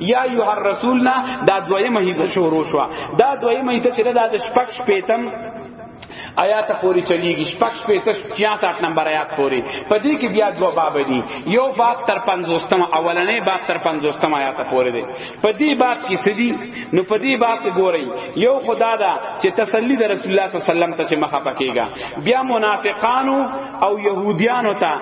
یا ایه الرسول نه دا دویمه حصہ شروع شو دا دویمه حصہ چې دا د شپږ شپیتم آیات پوری چلیږي شپږ شپیته 66 نمبر آیات پوری پدې کې بیا دوه باب دي یو باب تر 50 اولنې باب تر 50 آیات پوری دی پدې باب کې سدي نو پدې باب کې ګورئ یو خدا دا چې تسلی د رسول الله صلی الله علیه وسلم ته مخه پکېږي بیا منافقانو او يهوديانو ته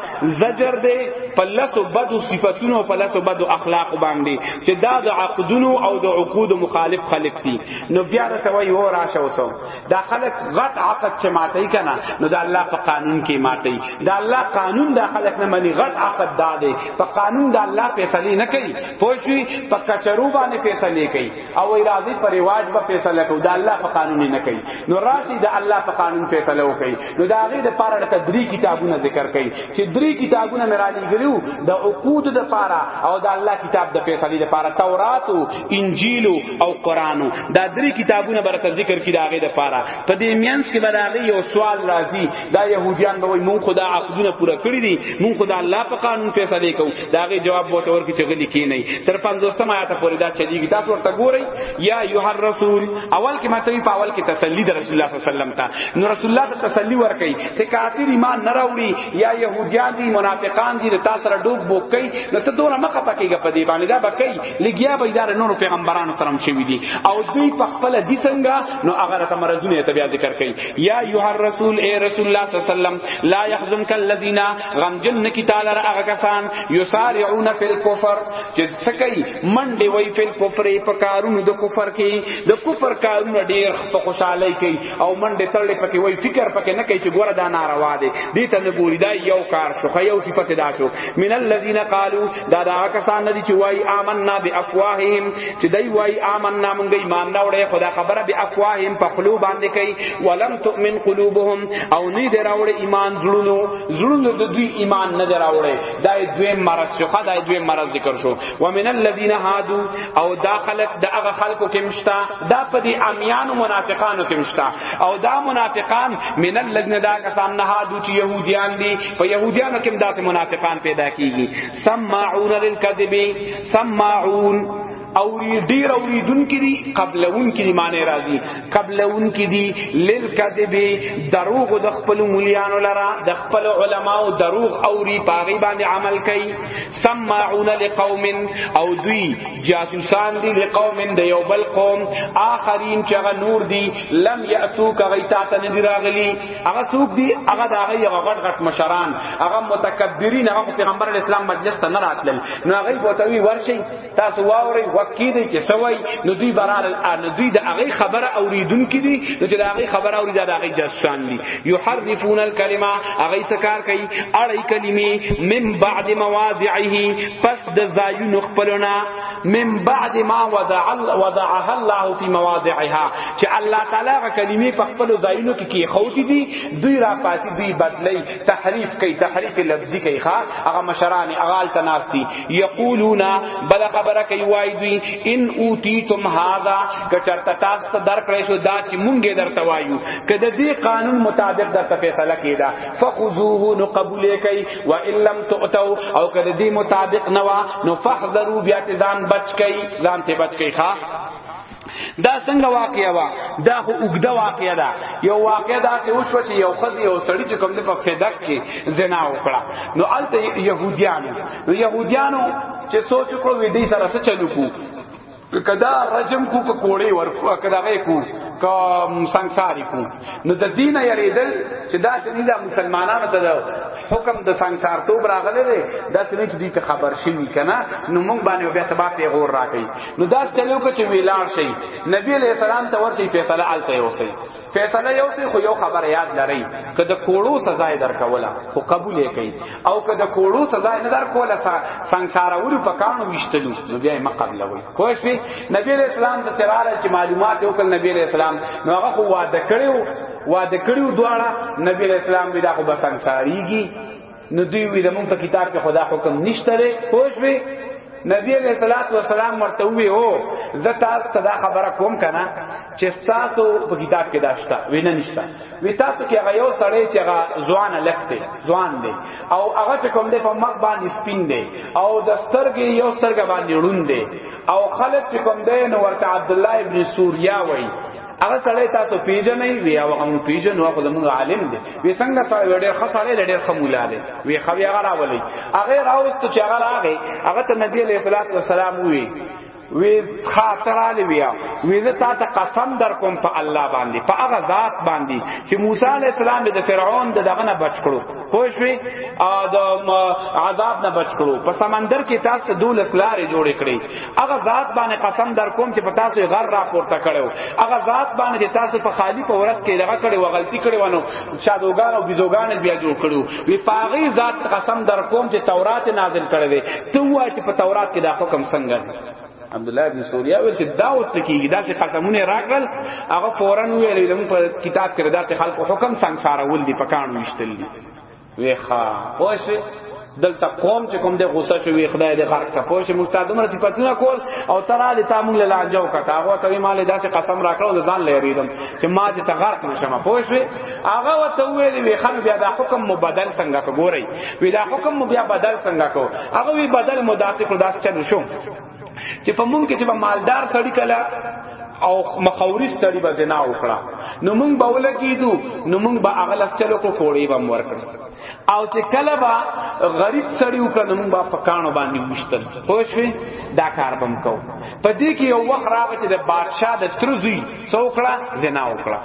زجر دی په لاسو بدو صفاتونو او په لاسو بدو اخلاق باندې چې دا د عقدونو او د عقود مخالف خلق دي نو بیا راته وایي و راشه وسو دا خلق غت عقد چې ماتای کنه نو دا الله په قانون کې ماتای دا الله قانون دا خلق نه مني غت عقد دا دی په قانون دا الله فیصله نه کوي پوښوي په کچرو باندې فیصله کوي او ارادي پر رواج به فیصله کوي دا الله په قانون نه کوي نو راشي دا الله په قانون فیصله وکړي نو دا غي د پاره د درې کتابونه ذکر کړي چې درې کتابونه مرالي ګلو د عقود د پاره او د الله کتاب د فیصله د پاره تورات او انجیل او قران دا درې کتابونه برته ذکر کړي دا غي د پاره په دې مینس کې براغي یو سوال راځي دا يهوديان به مونږ خدا عقدونه پوره کړی دي مونږ خدا الله په قانون فیصله کوو داغه جواب بوته ورکی چې غلی کی نه تر 50 آیات پورې دا چلیږي تاسو ورته ګورئ یا ایه الرسول اول کې ماته په اول کې تسلی د رسول الله صلی الله علیه وسلم ته نو رسول الله ته تسلی ورکړي چې کافر ایمان نه راوړي یا يهوديان دي منافقان دي تاسو سره ډوب بوکي نو ته دونه مخه پکېږي په دې باندې دا بکې لګیا به ادارې نور پیغمبرانو سره هم شوی دي او دوی په خپل دي څنګه نو هغه ته مرزونه ته بیا ذکر کوي یا ایه الرسول اے رسول الله صلی الله علیه وسلم لا يحزنک الذين غمجن نکی تعالی را هغه کسان یسارعون فی الکفر چې سکی منډه وای فی الکفر په کارونو د کفر کې د کفر کارونه ډیر په خوشحالي کې او منډه تړلې پکې وای فکر پکې نه کوي چې ګوره دا ناروا دی دې ته نه ګوري دا یو کار شو خو یو صفت دا شو من الذین قالو دا دا کسان ندي چې وای آمنا بافواههم چې دای وای آمنا مونږ ایمان نه وړي خدا خبره بافواههم په خلو باندې کوي ولم تؤمن قلوبهم او نه دراوړي ایمان زړونو زړونو د دوی ایمان نه دراوړي دا دوی مرز شو دا دوی مرز ذکر شو ومن الذين هادو او دا خلق دا هغه خلقو کې مشتا دا په دې امیان منافقانو کې مشتا او دا منافقان من الذين دا کسان نه هادو چې يهوديان دي په يهوديانو کې داسې منافقان پیدا کیږي سماعون للكذب سماعون اوری ډیر اوری دن کی دی قبلون کی دی معنی راضی قبلون کی دی لیل کذب دروغ د خپل مليانو لرا د خپل علماو دروغ اوری پاغي باندې عمل کوي سماعون لقوم او دوی جاسوسان دی لقوم د یو بل قوم آخرین چې هغه نور دی لم یاتو کغی تا ته نه راغلی هغه سوق دی هغه دا هغه یو غټ غټ مشران هغه متکبرین هغه پیغمبر اسلام مجلس ته نه راتلل نو هغه بوتوی ورشي تاسو واوري وکی دی چې سوي نو دوی برار الان دوی د هغه خبره اوریدونکې دي نو چې د هغه خبره اوري د هغه جسان دي يحرفون الكلمه هغه سکار کوي اړي کلمې من بعد مواضعه پس د زایون خپلنا من بعد ما وضع وضعها الله في مواضعها چې الله تعالی هغه کلمې په خپل زایونو کې کې خوتي دي دوی را پاتې دوی بدلی تحریف کوي تحریف لفظي کوي ښا هغه مشران هغه التناس دي یقولون بل خبره کوي وای دوی ان اوتیتم هاذا کچرتا تاسو ته درکړې شو دا چې مونږه درته وایو کله دې قانون مطابق درته فیصله کیدا فخذوه نو قبول کوي و ان لم تؤتو او کله دې مطابق نوا نو فحذروا بیا ځان بچ کوي ځان ته بچ کوي ښا دا څنګه واقعیا وا دا خو وګدا واقعیا دا یو واقعیا دا چې اوس وچ یو خزي یو سړی چې کوم د په فدک کې زنا وکړه نو الته يهوديانو نو يهوديانو چې سوچ کړو وې دې سره څه چلو کو کدا رجم کو کوړې ورکو کدا غې کو کوم سنگساری کو نو د دین یریدل چې دا چې دا مسلمانانو ته حکم د سنگسار توب راغله دی دا چې چې دې ته خبر شي کنه نو موږ باندې بیا تبا پیغور راکړي نو دا چلو کې چې ویلار شي نبی علیہ السلام ته ورشي فیصله الته یوسي فیصله یوسي خو یو خبر یاد لري که د کوړو سزا در کوله خو قبول یې کوي او که د کوړو سزا نه در کوله سنگسار ورو پکانو وشتلو نو بیا یې مقابله وي پوه شئ نبی علیہ السلام ته چراله چې معلومات وکړ نبی علیہ السلام نو هغه خو وعده کړو وعده کړو دواړه نبی علیہ السلام بیا خو بس انصاریږي نو دوی وی زمونږ په کتاب کې خدا حکم نشته لري پوه شئ نبی علیہ الصلوۃ والسلام ورته وی او زه تاسو ته دا خبره کوم کنه چې تاسو په کتاب کې داشتا وینا نشتا وی تاسو کې هغه یو سړی چې هغه ځوان لکته ځوان دی او هغه چې کوم دی په مخ باندې سپین دی او د سترګې یو سترګې باندې ړوند دی او خلک چې کوم دی نو ورته عبد الله ابن سوریا وای هغه سړی تاسو پیژنې وی او هغه پیژنو هغه زموږ عالم دی وی څنګه سړی ډېر ښه سړی ډېر ښه مولا دی وی خو هغه راولي هغه راوست چې هغه راغی هغه ته نبی علیہ الصلوۃ والسلام وی وی خاطرالی ویا وی زه تا ته قسم در کوم په الله باندې په هغه ذات باندې چې موسی علی السلام د فرعون د دغه نه بچ کړو پوه شوې د عذاب نه بچ کړو په سمندر کې تاسو دولس لارې جوړې کړې هغه ذات باندې قسم در کوم چې په تاسو غر را پورته کړو هغه ذات باندې چې تاسو په خالی په ورځ کې دغه کړې و غلطي کړې ونه شادوګان او بيزوګان بیا جوړ کړو وی پاغي ذات قسم در کوم چې تورات نازل کړی دی ته وا چې په تورات کې دا حکم څنګه دی عبد الله بن سوریا ویل چې دا اوس کیږي دا چې قسمونه راغل هغه فورن ویل لم په کتاب کې دا ته خلق حکم سنگساره ول دی پکان وشتل دی وی ښا اوس دلته قوم چې کوم د غوسه شوی خدای دې غرق ته پوه شي مستعد عمر چې پتونه کول او تر علی تا مونږ لاله انجو کټه هغه ته مال داسې قسم راکړو ځان لې ریدم چې ما دې ته غرق نشم پوه شي هغه وته ویلی وی خان بیا دا حکم مو بدل څنګه کو ګورئ وی دا حکم مو بیا بدل څنګه کو هغه وی بدل مو داسې کو داس چل شو چې په مونږ کې چې مالدار سړی کله او مخاوري سړی به زنا وکړه نو مونږ به ولګیدو نو مونږ به اغلس چلو کو فوړی بم ورکړ او چې کله با غریب سړی وکړ نو مونږ به پکانو باندې وشتل خو شوي دا کار بم کو په دې کې یو وخت راغی چې د بادشاه د ترزوی څوکړه زنا وکړه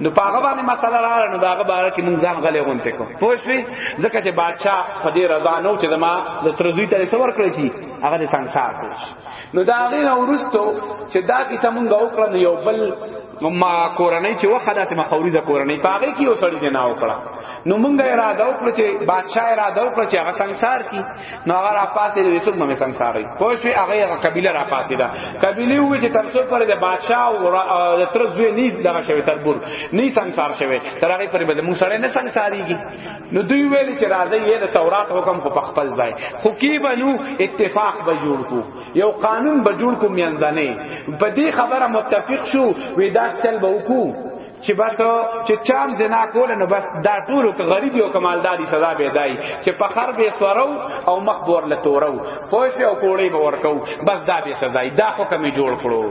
نو پاغه باندې مسله رااله نو داغه بار کې مونږ ځان غلې غونته کو پوه شئ ځکه چې بادشاہ په دې رضا نو چې ما د ترزوی ته څور کړی شي هغه د سنسار کړی نو دا غیر اورستو چې دا کیسه مونږ وکړه یو بل ما کورنۍ چې وخت داسې ما خوریزه کورنۍ پاغه کې یو سړی نه وکړه نو مونږه اراده وکړه چې بادشاہ اراده وکړه چې هغه سنسار کی نو هغه را پاسې د یوسف مې سمساري خو شي هغه هغه قبيله را پاسې ده قبيله وی چې تر څو پر د بادشاہ او د تر زوی نه دغه شوی تربور نه سمسار شوی تر هغه پر بل موږ سره نه سمساريږي نو دوی ویل چې راځي یې د تورات حکم خو په خپل ځای خو کی بنو اتفاق به جوړ کو یو قانون به جوړ کو میانځنه په دې خبره متفق شو ودا چل به وکړو چې بس چې چام زنا کول نو بس دا ټول ک غریب او کمالداري سزا به دای چې په خر به سورو او مخبور لتورو پوښ او کوړی به ورکو بس دا به سزا دا حکم جوړ کړو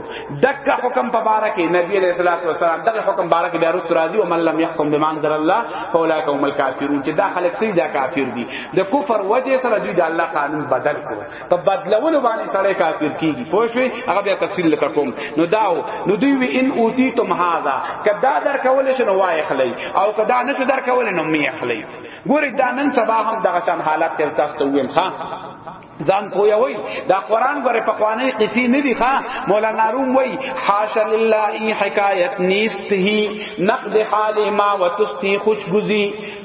دغه حکم په باره کې نبی علیہ الصلوۃ والسلام دغه حکم باره کې بیا رست راضی او من لم يحكم بما انزل الله فاولئک هم الکافرون چې دا خلک سیدا کافر دي د کفر وجه سره دوی د الله قانون بدل کړو په بدلولو باندې سړی کافر کیږي پوه شئ هغه بیا تفصیل لکه کوم نو داو نو دوی وی ان اوتی تم هاذا کدا در کول شنو وای خلی او کدا نشو در کول نو می خلی ګوري دا نن سبا هم دغه شان حالت ته تاسو ته ویم ها ځان پویا وای دا قران غره په قوانې قصې نه دی ښا مولانا روم وای حاش لله حکایت نیست هی نقد حال ما وتستی خوشگذی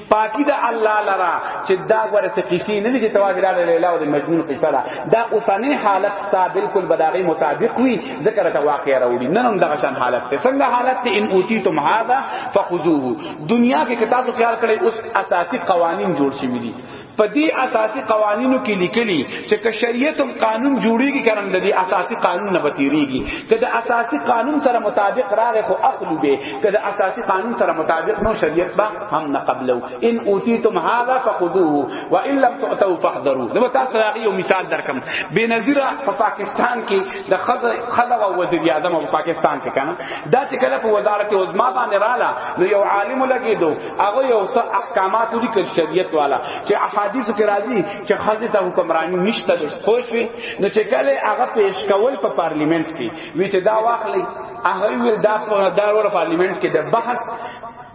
پاکی دا الله لرا چې دا غره ته کیسی نه دي چې تواز لا لیلا او د مجنون قصه دا دا اوسانه حالت تا بالکل بداغي مطابق وي ذکر ته واقع راوړي نن هم دغه شان حالت ته څنګه حالت ته ان اوتی تم هذا فخذوه دنیا کې کتاب تو خیال کړي اوس اساسی قوانین جوړ شي دي په دې اساسی قوانینو کې لیکلي چې که شریعت هم قانون جوړیږي کړم د دې اساسی قانون نه بتیریږي که د اساسی قانون سره مطابق راغی خو عقل به که د اساسي قانون سره مطابق نو شریعت به هم نه قبلو ان اوتیتم هذا فخذوه وان لم تؤتوا فاحذروا نو تاسو ته یو مثال درکم بے نظیر په پاکستان کې د خلا او وزیر اعظم په پاکستان کې کنه دا چې کله په وزارت عظما باندې رااله نو یو عالم لګیدو هغه یو څه احکامات دي کې شریعت والا چې احادیث کې راځي چې خزه ته حکمرانی نشته خوش وي نو چې کله هغه پیش کول په پارلیمنت کې وی چې دا واخلي هغه ویل دا په داروله پارلیمنت کې د بحث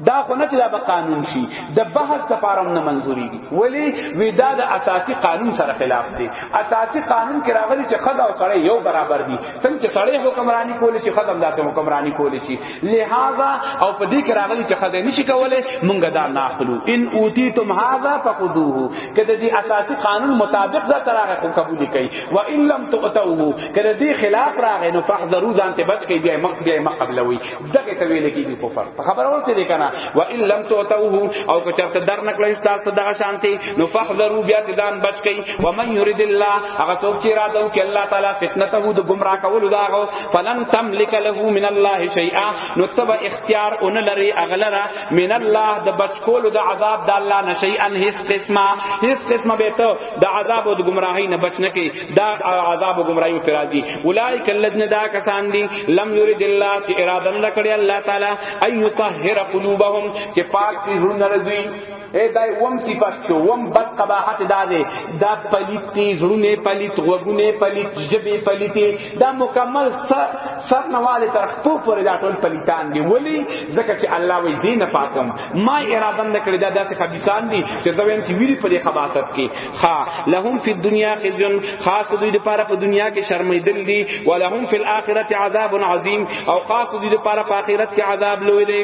دا خو نه چې دا به قانون شي د بحث د فارم نه منزوري دي ولی وی دا د اساسي قانون سره خلاف دي اساسي قانون کې راغلي چې خدا او سړی یو برابر دي څنګه چې سړی حکمرانی کولی چې خدام داسې حکمرانی کولی شي لہذا او په دې کې راغلي چې خدای نشي کولای مونږ دا نه اخلو ان اوتیتم هذا فخذوه کده دې اساسي قانون مطابق دا تراغه قبول کړي و ان لم تؤتوه کله دې خلاف راغې نو فحذرو ځان ته بچ کې بیا مخ بیا مخ قبلوي دغه ته ویل کېږي کفر په خبره ورته دې کنه و ان لم توتوه او که چرته در نکړې تاسو دغه شانتي نو فحذرو بیا دې ځان بچ کې و من يريد الله هغه څوک چې اراده وکړي الله تعالی فتنته د گمراه کولو داغو فلن تملك له من الله شيئا نو تب اختیار اون لري اغلرا من الله د بچ کولو د عذاب د الله نشي ان هیڅ قسمه هیڅ قسمه به ته د عذاب او د گمراهی نه بچ نه کې دا عذاب گمراهی پر راضی اولائک الذین دا کسان دی لم یرید الله چې اراده نه کړی الله تعالی ایو طهر قلوبهم چې پاک دې هر نرځي اے دای وم صفات شو وم بد قباحت دا دے دا پلیت تی زړونه پلیت وګونه پلیت جبه پلیت دا مکمل سر سر نواله تر خپو پر دا ټول پلیتان دی ولی زکه چې الله وی زین پاکم ما اراده نه کړی دا داسې خبيسان دي چې زوین کی ویری پر خباست کی خا لهم فی الدنیا خزي خاص دوی لپاره په دنیا کې شرمېدل دي ولهم فی الاخرته عذاب عظیم او خاص دوی لپاره په آخرت کې عذاب لوی دی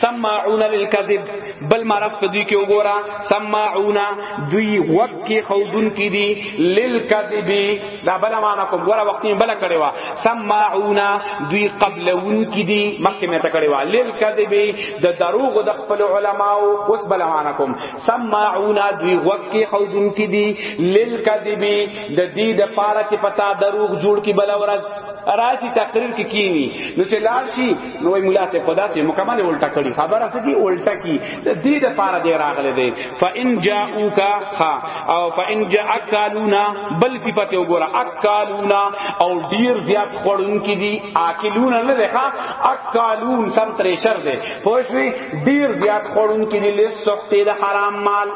سماعون للكذب بل مرض په دوی کې وګوره سماعون دوی وک کې خودون کې دي للكذب دا بل معنا کوم ګوره وخت یې بل کړي وا سماعون دوی قبلون کې دي مخکې مې ته کړي وا للكذب د دروغ د خپل علماو اوس بل معنا کوم سماعونا دوی وکی حوزن کی دی للکذبی د دې د پاره چې پتا دروغ جوړ کی بل ورځ راشي تقریر کې کینی نو چې لار شي نو وی مولا ته پدا ته مکمل الټا کړي خبره څه دي الټا کی د دې د پاره دی راغله دی فان جاءوک خا او فان جاءکالونا بل صفته وګوره اکالونا او ډیر زیات خورون کې دي اکلون نه ده اکالون سم ترې شر ده پوښوي ډیر زیات خورون کې دي له سخت د حرام مال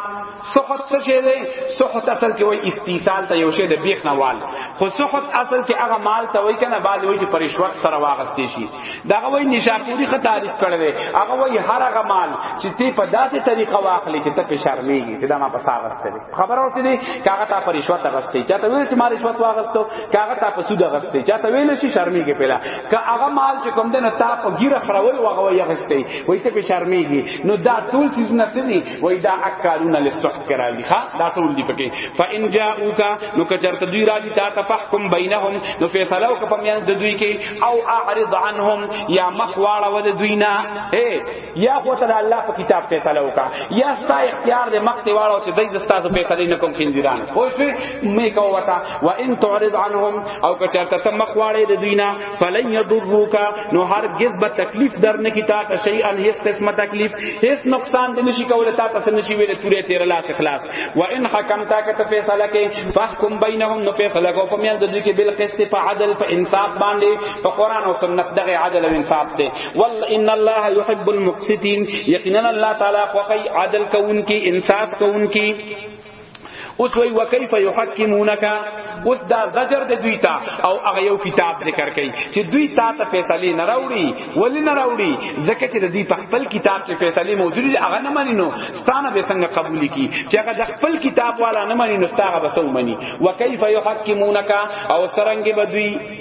سخت څه شي دی سخت اصل کې وای استیصال ته یو شی د بیخ نه وال خو سخت اصل کې هغه مال ته وای کنه بعد وای چې پرشوت سره واغستې شي دا وای نشاپوری خه تعریف کړی دی هغه وای هر هغه مال چې تی په داسې طریقه واخلې چې ته په شرمېږي چې دا ما په ساغسته دی خبر اورته دی کاغه تا پرشوت غستې چاته ویل چې ما رشوت واغستو کاغه تا په سود غستې چاته ویل چې شرمېږي پیلا که هغه مال چې کوم دنه تا په ګیره خرول وغه وي غستې وای ته به شرمېږي نو دا ټول چیز نه سدي وای دا اکالون لسحت کرا دي ښا دا ټول دي پکې فان جاءوک نو که چرته دوی راځي تا تفحکم بینهم نو فیصله وک په میان د دوی کې او اعرض عنهم یا مخواړه ود دوی نه اے یا خو ته د الله په کتاب فیصله وکا یا ستا اختیار دې مخ ته واړو چې دای دستا سو فیصله نه کوم خندیران خو شوی مې کو وتا و ان تعرض عنهم او که چرته ته مخ واړې د دوینا فلن یضروکا نو هرگز به تکلیف در نه کی تا ته شی ان هیڅ قسمه تکلیف هیڅ نقصان دې نشي کوله تا ته نشي ویل چوره تیر لا اخلاص و ان حکمتا که ته فیصله کې فحکم بینهم نو فیصله کو په میان د دوی کې بالقسط فعدل فانصاف باندې په قران او سنت دغه عدل او انصاف دې ول ان الله يحب المقسطين یقینا الله تعالی خوخی عدل کوونکی انصاف کوونکی اوس وی وکيف يحكمونك اوس دا زجر د دوی ته او هغه یو کتاب ذکر کوي چې دوی تا ته فیصله نه راوړي ولی نه راوړي ځکه چې دوی په خپل کتاب کې فیصله موجود دي هغه نه مانی نو ستانه به څنګه قبول کی چې هغه د خپل کتاب والا نه مانی نو ستاره به سو مانی وکيف يحكمونك او سرنګ بدوی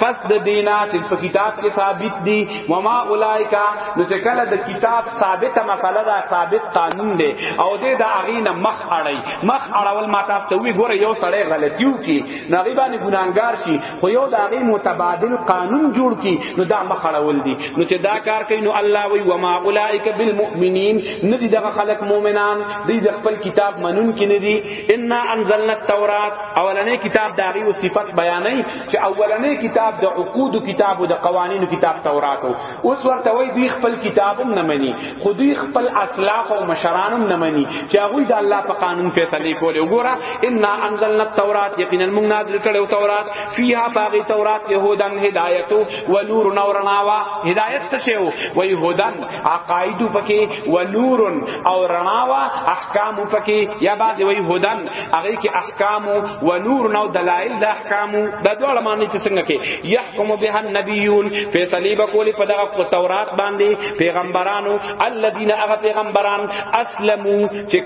پس د دینا چې په کتاب کې ثابت دي و ما اولایکا نو چې کله د کتاب ثابت مسله ده ثابت قانون دی او دې د اغینه مخ اړای مخ اړول ما تاسو ته وی ګوره یو سړی غلطیو کی نغی باندې ګناګار شي خو یو د اغی متبادل قانون جوړ کی نو دا مخ اړول دي نو چې دا کار کوي نو الله وی و ما اولایک بالمؤمنین ندی دغه خلق مؤمنان دی د خپل کتاب منون کې ندی ان انزلنا التوراۃ اولنې کتاب داغي او صفات بیانې چې اولنې کتاب د عقود کتاب او د قوانینو کتاب تورات اوس ورته وای دوی خپل کتابم نه مني خو دوی خپل اسلاف او مشرانم نه مني چې هغه د الله په قانون فیصله کوي وګوره ان انزلنا التوراۃ یقینا موږ نازل کړو تورات فیها باغی تورات یهودن هدایت و نور نورناوا هدایت څه شی و یهودن عقاید پکې و نور او رناوا احکام پکې یا بعد وی هدن هغه کې احکام او نور نو دلایل د احکام د دوړ معنی چې څنګه کې يحكم به النبيون فیصله به کولی په دغه تورات باندې پیغمبرانو الذين هغه پیغمبران اسلمو چې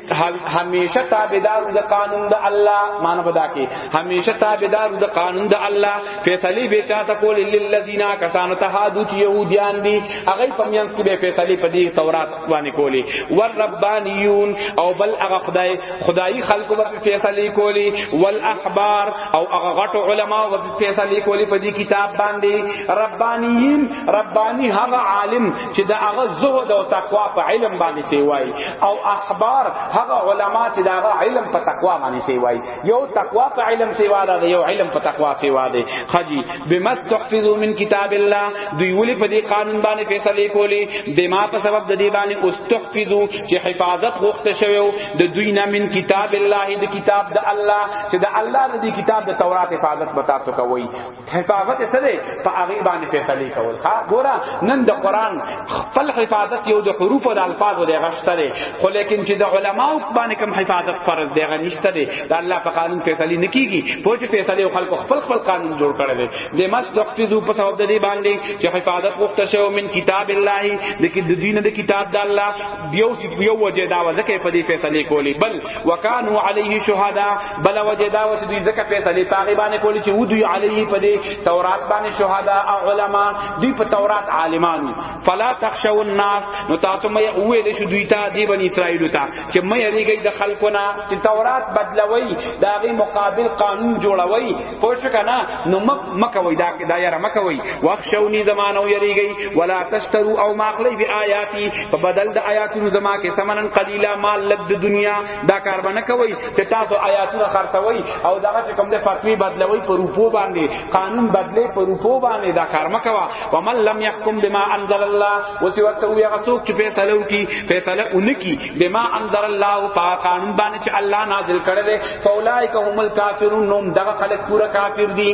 همیشه تابعدار د قانون د الله معنی بدا کې همیشه تابعدار د قانون د الله فیصله به چاته کولی للذین کسانو ته هادو چې يهوديان دي هغه په میانس کې به فیصله په دې تورات باندې کولی ور ربانیون او بل هغه خدای خدای خلق و فیصله کولی والاحبار او هغه غټ علما و فیصله کولی په دې کتاب باندې ربانیین ربانی هغه عالم چې دا هغه زهد او تقوا په علم باندې سی وای او احبار هغه علما چې دا هغه علم په تقوا باندې سی وای یو تقوا په علم سی والا دی یو علم په تقوا سی والا دی خدی بمستحفظ من کتاب الله دوی ولی په دې قانون باندې فیصله کولی بما په سبب د دې باندې استحفظو چې حفاظت غوښته شوی او د دوی نه من کتاب الله د کتاب د الله چې د الله د کتاب د تورات حفاظت به تاسو کوی حفاظت سره په هغه باندې فیصله کول ها ګوره نن د قران خپل حفاظت یو د حروف او د الفاظ د غشتره خو لیکن چې د علماو باندې کوم حفاظت فرض دی غنښتره د الله په قانون فیصله نکیږي پوه چې فیصله خلکو خپل خپل قانون جوړ کړی لما استحفظوا په سبب د دې باندې چې حفاظت وخته شو من کتاب الله د کې د دین د کتاب د الله دیو سی یو وجه دا وځکه په دې فیصله کولی بل وکانو علیه شهدا بل وجه دا و چې دوی ځکه فیصله پاغي باندې کولی چې ودی علیه په دې تورات باندې شهدا او علما دوی په تورات عالمان فلا تخشوا الناس نو تاسو مې وې شو دوی ته دی بنی اسرائیل ته چې مې یریږي د خلکو نه چې تورات بدلوي داغي مقابل قانون جوړوي پوه شو کنه نو مکوي دا دا یاره مکوي واخشونی زمانو یریږي ولا تشترو او ماخلی بی آیاتی په بدل د آیاتونو زما کې ثمنن قلیلا مال لد د دنیا دا کار باندې کوي چې تاسو آیاتونه خرڅوي او دا چې کوم د فتوی بدلوي په روپو باندې قانون بدلې په روپو باندې دا کار مکوا ومن لم يحكم بما انزل الله وسوسه وي غسوک چې فیصله وکي فیصله اونکي بما انزل الله پا قانون باندې چې الله نازل کړی دی فاولائک هم الکافرون نو دغه خلک پورا کافر دي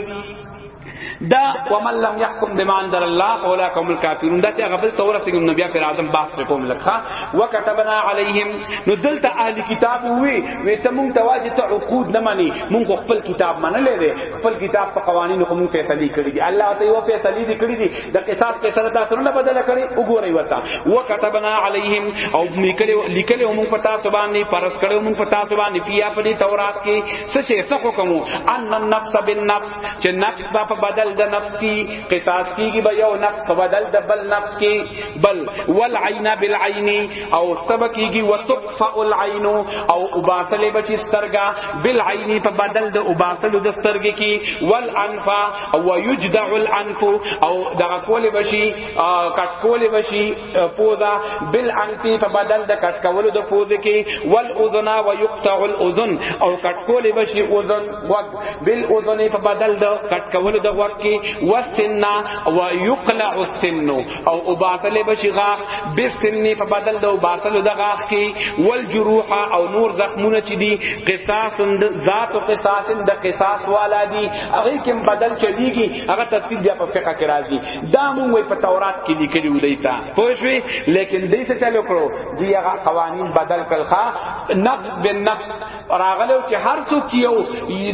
دا ومن لم يحكم بما انزل الله فاولئك هم الكافرون دا چې غبل تور سره نبی پر ادم باس په کوم لکھا وكتبنا عليهم نو دلته اهل کتاب وی وی ته مونږ تواجه ته عقود نه مانی مونږ خپل کتاب منلې وی خپل کتاب په قوانینو کوم فیصله کړې دي الله ته یو فیصله دي کړې دي د قصاص په سره تاسو نه بدل کړي وګورئ وتا وکتبنا علیهم او لیکلو لیکلو مون پتا سبحانه پرس کړو مون پتا سبحانه پیا په دې تورات کې څه شي څه حکم ان النفس بالنفس چې نفس په بدل د نفس کې قصاص کیږي به یو نفس په بدل د بل نفس کې بل والعین بالعین او سب کیږي وتقفع العین او وباسل بچی سترګا بالعین په بدل د وباسل د سترګې کې والانفا او یجدع الانف او دغه کول بشي کټ کول بشي پوزا بل انف په بدل د کټ کولو د پوز کې ول اذن و یقطع الاذن او کټ کول بشي اذن وق بل اذن په بدل د کټ کولو د وق کې وسن و یقلع السن او وباسل بشي غاخ بسن په بدل د وباسل د غاخ کې ول جروح او نور زخمونه چې دي قصاص ذات قصاص د قصاص والا دي هغه کوم بدل چلیږي هغه تفصیل بیا په فقہ کې راځي دا مونږ وي په تورات کې لیکلي ودی تا پوښوي لیکن دې څه چلو کړو دی هغه قوانین بدل کړخه نفس بن نفس راغلو چې هر څوک یو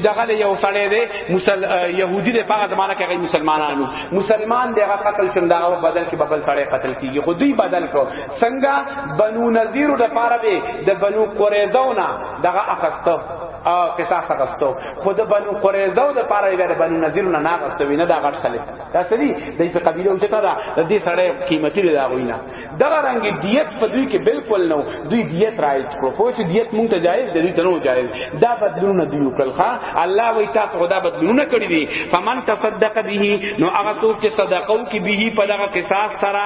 دغه یو سړی دی مسل يهودي دی په هغه زمانہ کې غي مسلمانانو مسلمان دی هغه قتل شون دا هغه بدل کې ببل سړی قتل کیږي خو دوی بدل کو څنګه بنو نذیر د پاره دی د بنو قریظه نه دغه اخسته او قصاص غستو خود بنو قریظه او د پاره یې د بنو نذیر نه ناغستو وینه دا غټ خلک دا سړي د په قبیله او چتا دا د دې سړی قیمتي دی دا غوینه دا رنګ دیت په دوی کې بالکل نو دوی دیت رایت کړو خو چې دیت مونږ ته جایز دی ته نو جایز دا بدلونه دی وکړل ښا الله وی تا ته خدا بدلونه کړی دي فمن تصدق به نو هغه څوک چې صدقه او کې به په دغه قصاص سره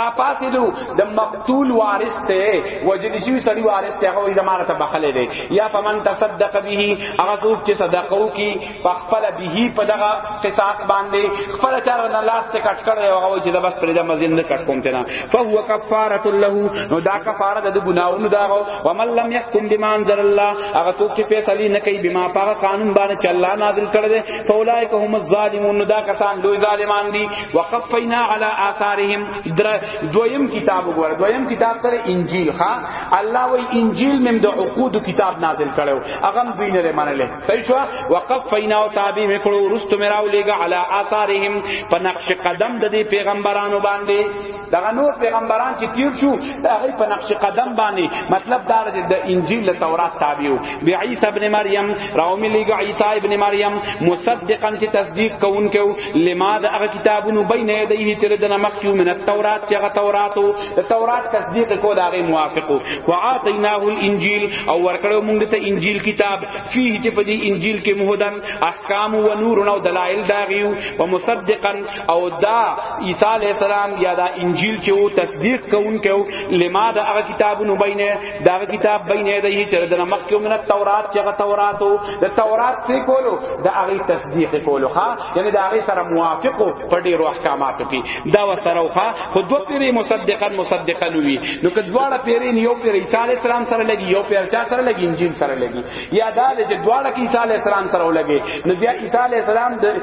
را پاتې دو د مقتول وارث ته وجل شي سړي وارث ته هغه زمانه ته بخله دی یا فمن تصدق به هغه څوک چې صدقه وکي فخپل به په دغه قصاص باندې خپل چار نه لاس ته کټ کړي هغه چې د بس پر د مزین نه کټ کوم تنه فهو کفاره له نو دا کفاره د ګناونو دا او من لم يحكم بما انزل الله هغه څوک چې فیصله نه کوي بما پاغه قانون باندې چې الله نازل کړی دی فاولائک هم الظالمون دا کسان لوی ظالمان دي وقفینا علی آثارهم در دویم کتاب وګور دویم کتاب سره انجیل ښا الله وی انجیل مم د عقود کتاب نازل کړو اغم دوی نه منلې صحیح شو وقفینا او تابع میکړو رست میراو لګ علی آثارهم په نقش قدم د دې پیغمبرانو باندې دغه نور پیغمبران چې تیر شو دا غي په نقش قدم باندې مطلب دا د انجیل له تورات تابع وو بی عیسی ابن مریم راو ملي عیسی ابن مریم مصدقا چې تصدیق کوونکو لما د هغه کتابونو بین یدیه چې د نمک یو من التورات چې هغه تورات او د تورات تصدیق کو دا غي موافق او اعطیناه الانجیل او ورکړو موږ ته انجیل کتاب فيه چې په دې انجیل کې مهدن احکام او نور او دلائل داغیو ومصدقا او دا عیسی علی السلام یا دا انجیل چې وو تصدیق کوونکو لما دا هغه کتابونو بینه دا هغه کتاب بینه دی چې د مخ کې من تورات چې هغه تورات وو د تورات څخه کولو دا هغه تصدیق کولو ها یعنی دا هغه سره موافق په ډیرو احکاماتو کې دا وسره وو خو دوه پیری مصدقا مصدقا وی نو که دواړه پیری یو پیر عیسی علی السلام سره لګي یو پیر چا سره لګي انجیل سره لګي یا دا چې دواړه کې عیسی علی السلام سره ولګي نو بیا عیسی علی السلام د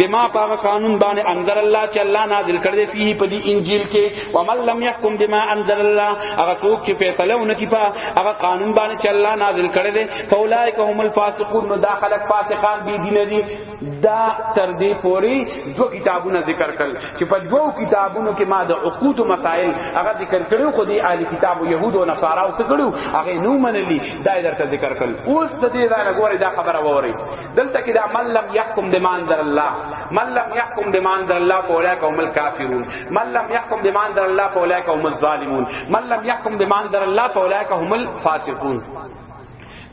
بما پاغ قانون باندې انزل الله چې الله نازل کړ دې فيه په دې انجیل کې ومن لم يحكم بما انزل الله هغه څوک چې فیصله ونه کی په هغه قانون باندې چې الله نازل کړ دې فاولائک هم الفاسقون نو داخلك فاسقان بی دین دي دا تر دې پوری دو کتابونه ذکر کړل چې په دوو کتابونو کې ما د عقود مسائل هغه ذکر کړو خو دې اهل کتاب او يهود او نصارا او څه کړو هغه نو منلی دا درته ذکر کړل اوس د دې دا غوړې دا خبره ووري دلته کې دا من لم يحكم بما انزل الله من لم يحكم بما انزل الله فاولئك هم الكافرون من لم يحكم بما انزل الله فاولئك هم الظالمون من لم يحكم بما انزل الله فاولئك هم الفاسقون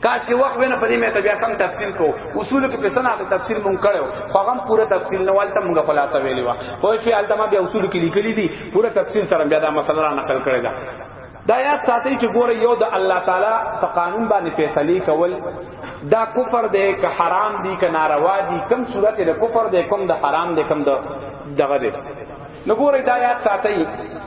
کاش کې وخت ونه پدې مې ته بیا سم تفصیل کو اصول کې په سنا ته تفصیل مونږ کړو خو هغه پوره تفصیل نه والته مونږ خلاصه ویلې و خو شي التما بیا اصول کې لیکلي دي پوره تفصیل سره بیا دا مسله را نقل کړی دا دا یاد ساتي چې ګوره یو د الله تعالی په قانون باندې فیصله کول دا کفر دی که حرام دی که ناروا دی کم صورت د کفر دی کم د حرام دی کم د دغه دی نو ګوره دا یاد ساتي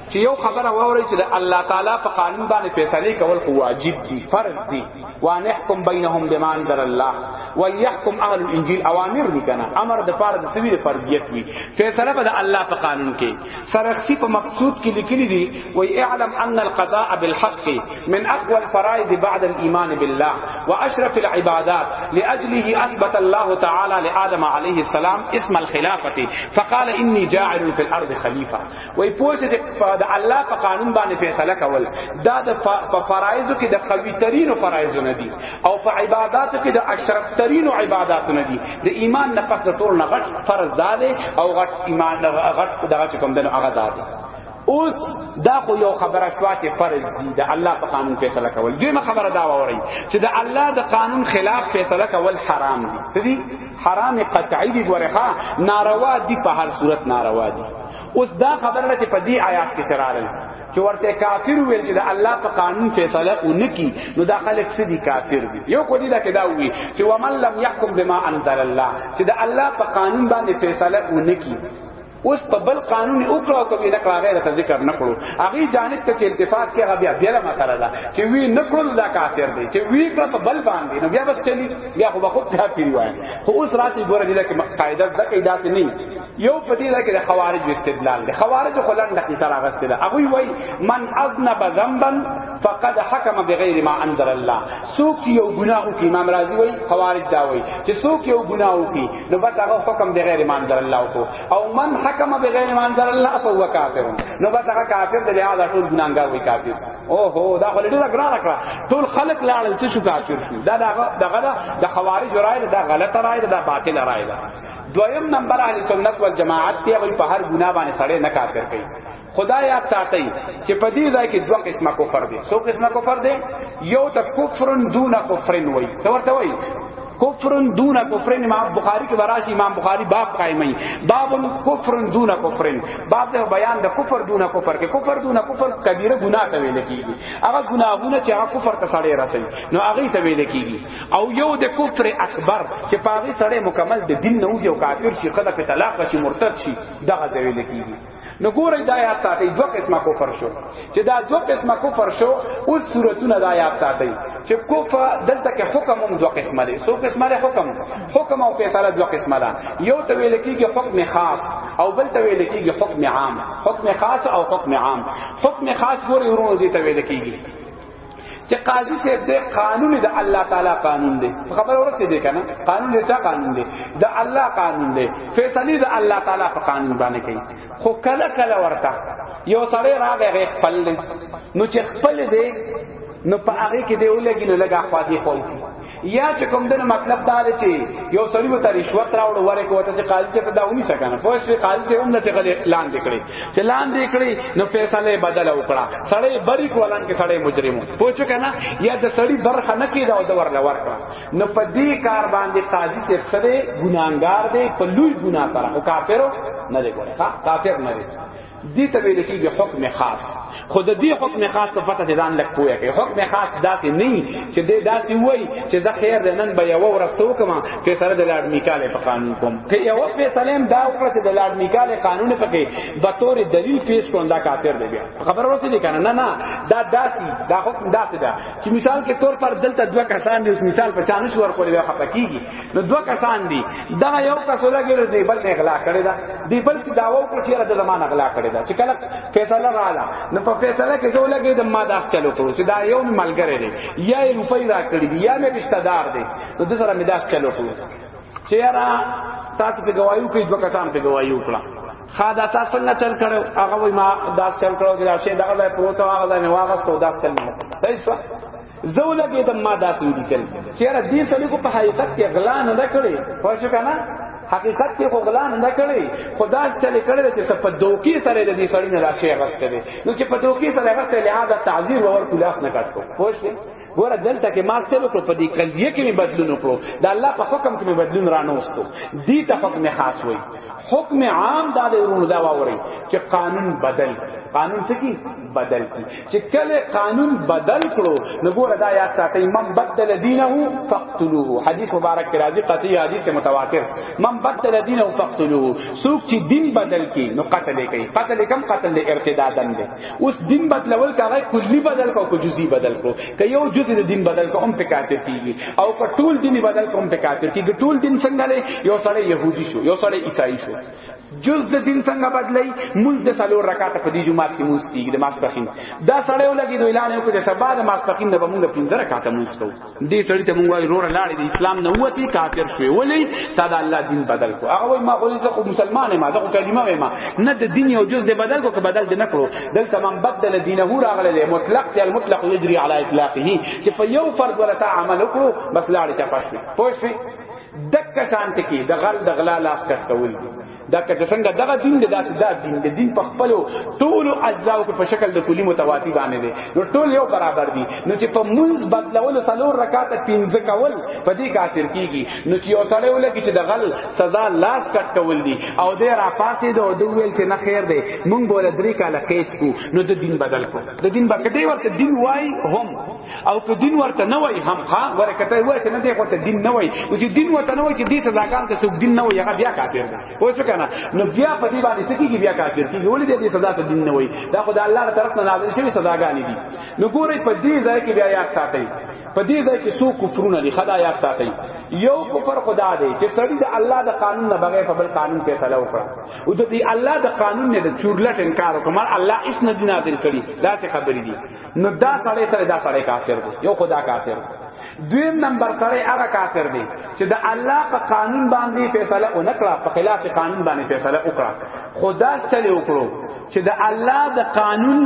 چې یو خبره ووري چې د الله تعالی په قانون باندې فیصله کول خو واجب دي فرض دي وانحکم بینهم بما انزل الله وليحكم اهل الانجيل اوامر دي کنه امر د فرض سوي فرضیت وي فیصله به د الله په قانون کې سرخسی په مقصود کې لیکلي دي وای اعلم ان القضاء بالحق من اقوى الفرائض بعد الايمان بالله واشرف العبادات لاجله اثبت الله تعالى لآدم عليه السلام اسم الخلافه فقال اني جاعل في الارض خليفه وای پوه چې د الله په قانون باندې فیصله کول دا د فرایض کې د قوی ترین فرایض نه دي او په عبادت کې د اشرف ترین عبادت نه دي د ایمان نه پس د ټول نه غټ فرض داده او غټ ایمان نه غټ دغه کوم دنو هغه داده اوس دا خو یو خبره شوا چې فرض دي د الله په قانون فیصله کول دویمه خبره دا ووري چې د الله د قانون خلاف فیصله کول حرام دي څه دي حرام قطعی دي ورخه ناروا دي په هر صورت ناروا دي اوس دا خبره چې په دې آیات کې چرارل چې ورته کافر ویل چې د الله په قانون فیصله ونکي نو دا خلک سدي کافر دي یو کو دي دا کې دا وی چې ومن لم يحكم بما انزل الله چې د الله په قانون باندې فیصله ونکي اوس په بل قانون وکړو کوي نه کړه غیر ته ذکر نه کړو هغه جانب ته چې التفات کې هغه بیا بیا مسله ده چې وی نه کړو دا کافر دی چې وی کړه په بل باندې نو بیا بس چلی بیا خو به خود ته پیری وای خو اوس راشي ګوره دې کې قاعده ده کې داسې نه یو په دې لکه د خوارج استدلال دي خوارج خو لنډ دقیقه راغسته ده هغه وای من اذنب ذنبا فقد حكم بغیر ما انزل الله سوک یو ګناه کی امام رازی وای خوارج دا وای چې سوک یو ګناه کی نو بس هغه حکم بغیر ما انزل الله کو او من حکم بغیر ما انزل الله فهو کافر نو بس هغه کافر دی هغه ټول ګناګار وای کافر او هو دا خو ډیره ګرانه کړه ټول خلق لاړل چې شو کافر شو دا دا دا د خوارج رائے دا غلط رائے دا باطل رائے دویم نمبر اهل سنت والجماعت دی غوی په هر ګناه باندې سړی نه کافر کوي خدا یاد ساتي چې په دې ځای کې دوه قسمه کفر دي څو قسمه کفر دي یو ته کفر دون کفر وای ته ورته وای کفر دون کفر امام بخاری کې براش امام بخاری باب قائمای باب کفر دون کفر باب د بیان د کفر دون کفر کې کفر دون کفر کبیره ګناه ته ویل کیږي هغه ګناهونه چې هغه کفر ته سړی راځي نو هغه ته ویل کیږي او یو د کفر اکبر چې پاغي سره مکمل د دین نه وځي او کافر شي خدای په طلاق شي مرتد شي دغه ځای لیکيږي نو ګورې د آیات ساتي دوه قسمه کفر شو چې دا دوه قسمه کفر شو او صورتونه د آیات ساتي چې کفر دلته کې حکم هم دوه قسمه دي سو قسمه له حکم حکم او فیصله دوه قسمه ده یو ته ویل کېږي حکم خاص او بل ته ویل کېږي حکم عام حکم خاص او حکم عام حکم خاص ګورې ورونو دي ته ویل کېږي چې قاضي ته دې قانون د الله تعالی قانون دی خبر ورته دې کنه قانون دې چا قانون دی د الله قانون دی فیصله د الله تعالی په قانون باندې کوي خو کله کله ورته یو سړی راغی خپل نو چې خپل دې نو په هغه کې دې ولګي نو لګا خو دې خو یا چې کوم دنه مطلب دا دی چې یو سړی وته رشوت راوړ وره کوته چې قاضي ته دا ونی سکنه خو چې قاضي ته هم نه چې غلې لاندې کړي چې لاندې کړي نو فیصله بدل وکړه سړی بری کولان کې سړی مجرم پوه شو کنه یا د سړی برخه نه کیدا او د ورله ورکړه نو په دې کار باندې قاضي څه سره ګناګار دی په لوی ګنا سره او کافرو نه دی ګوره کافر نه دی دې ته ویل کېږي حکم خاص خو د دې حکم خاص په پته ځان لک پوهه کې حکم خاص داسې نه چې دې داسې وای چې د خیر د نن به یو ورستو کما فیصله د لاډ میکاله په قانون کوم ته یو فیصله هم دا وکړه چې د لاډ میکاله قانون په کې به تور دلیل پیش کړم دا کافر دی بیا خبر ورته دي کنه نه نه دا داسې دا حکم داسې دا چې مثال کې تور پر دلته دوه کسان دي مثال په چانو شو ورکول بیا خپکیږي نو دوه کسان دي دا یو کس ولګل دی بل نه اغلا کړی دا دی بل کی داوو کو چیرې د زمانه اغلا کړی دا چې کله فیصله رااله نو په فیصله کې زه ولګی د ما داس چلو کړو چې دا یو ملګری دی یا یې روپۍ را کړی دی یا مې رشتہ دار دی نو د سره مې داس چلو کړو چې یارا تاسو په گوايو کې دوه کسان په گوايو وکړه خا دا تاسو څنګه چل کړو هغه ما داس چل کړو چې دا شی دغه ځای پروت هغه ځای نه واغستو داس چل نه صحیح شو زه ولګېدم ما داسې ولیکل چېرې دې سړي کو په حقیقت کې غلا نه ده کړې پوه شو که نه حقیقت کې خو غلا نه کړې خدا چلې کړې چې په دوکي سره دې سړي نه راخې غسته دي نو چې په دوکي سره غسته لهدا تعذير ور کلاس نه کاټو پوه شو ګوره دلته کې ما څه وکړو په دې قضیه کې مې بدلون وکړو دا الله په حکم کې مې بدلون رانوستو دې ته حکم خاص وای حکم عام دا د ورونو دا ووري چې قانون بدل قانون څه کی بدل کی چې کله قانون بدل کړو نو ګوره دا یاد ساتي من بدل دینه فقتلوه حدیث مبارک کې راځي قطعی حدیث متواتر من بدل دینه فقتلوه څوک چې دین بدل کی نو قتل یې کوي قتل کم قتل ارتدادن دی اوس دین بدلول کاغه کلی بدل کو کو جزئی بدل کو که یو جز د دین بدل کو هم په کافر کیږي او که ټول دین بدل کو هم په کافر کیږي ټول دین څنګه لري یو سړی يهودي شو یو سړی عیسائی شو جز د دین څنګه بدلی مونږ د سلور رکعات په دې جمعه کې مونږ کیږي د ماسپخین دا سړی ولګي د اعلان یو کې سبا د ماسپخین نه به مونږ 15 رکعات مونږ کوو دې سړی ته مونږ وایو رور لاړې د اسلام نه وتی کافر شوی ولی تا د الله دین بدل کو هغه ما خو زه خو مسلمان ما دا کلمه وایم نه د دین یو جز د بدل کو که بدل د نکړو دلته من بدل دینه راغله له مطلق ته المطلق یجري علی اطلاقه چې په یو فرد ولته عمل وکړو بس لاړې ته پښې پوه دک شانت کې د غل د غلا لاس کټول دي دا که څنګه دغه دین دی دا دا دین دی دین په خپل ټول اجزاء کې په شکل د کلی متواتی باندې دی نو ټول یو برابر دي نو چې په منځ بدلول سلور رکعات پنځه کول په دې کافر کیږي نو چې یو سړی ولګي چې د غل سزا لاس کټ کول دي او دې را پاسې د دوه ویل چې نه خیر دی مونږ بوله درې کاله قید کو نو د دین بدل کو د دین بکټي ورته دین وای هم او که دین ورته نه وای هم ها ورکته وای کنه دې ورته دین نه وای او چې دین ورته نه وای چې دې سزاګان ته څوک دین نه وای هغه بیا کافر ده او څه کنه نو بیا په دې باندې څه کیږي بیا کافر کیږي ولې دې سزا ته دین نه وای دا خو د الله تر طرف نه نازل شوی سزاګان دي نو ګوره په دې ځای کې بیا یاد ساتي په دې ځای کې څو کفرونه دي خدای یاد ساتي یو کفر خدا دی چې سړی د الله د قانون نه بغیر په بل قانون فیصله وکړه او د دې الله د قانون نه د چورلټ انکار وکړ الله اس نه دي نازل کړي دا څه خبرې دي نو دا سړی سره دا سړی کافر دی یو خدا کافر دویم نمبر سره هغه کافر دی چې د الله په قانون باندې فیصله ونکړه په خلاف قانون باندې فیصله وکړه خدا چلی وکړو چې د الله د قانون